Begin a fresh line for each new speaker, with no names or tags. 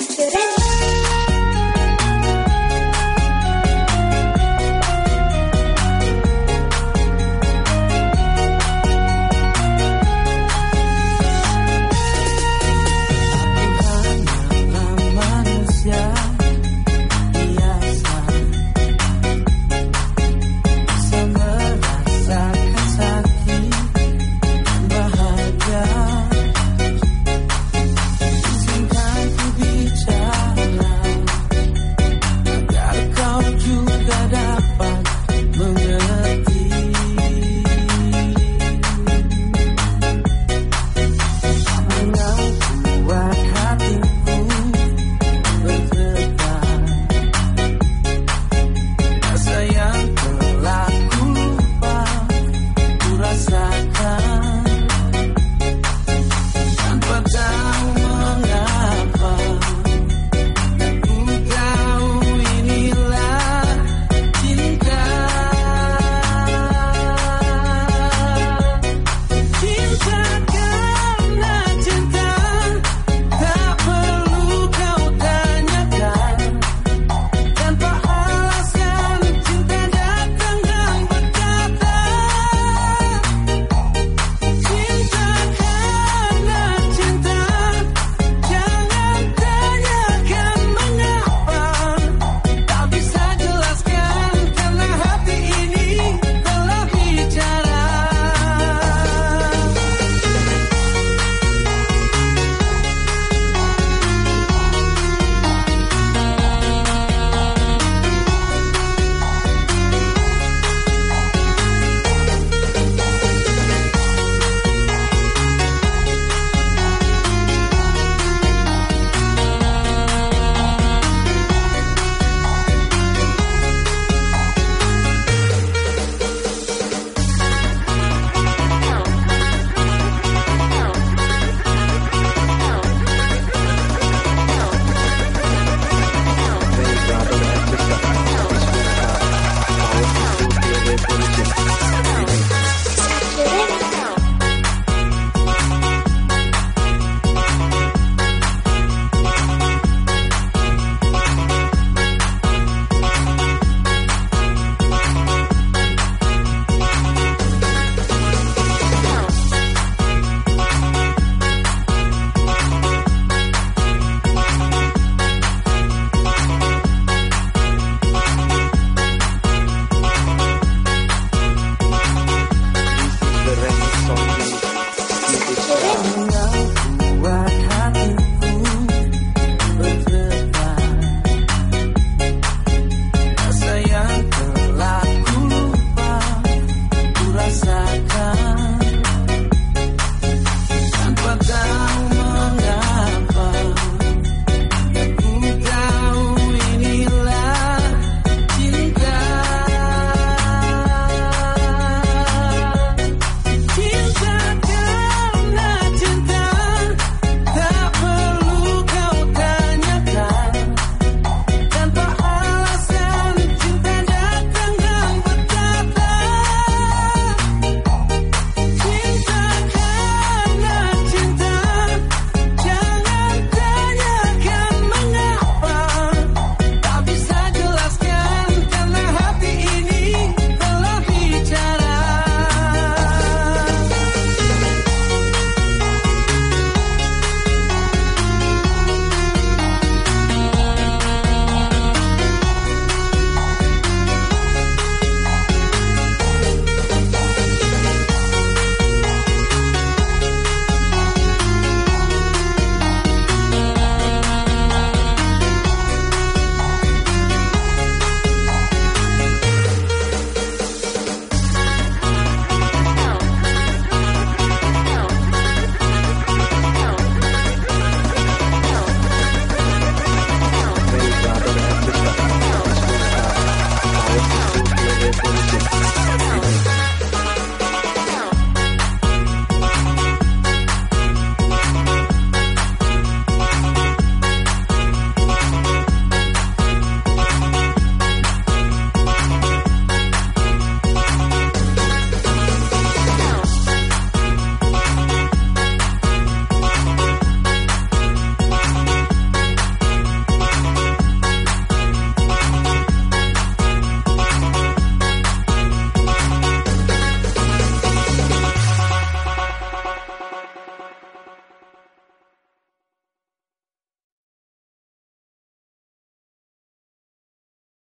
Student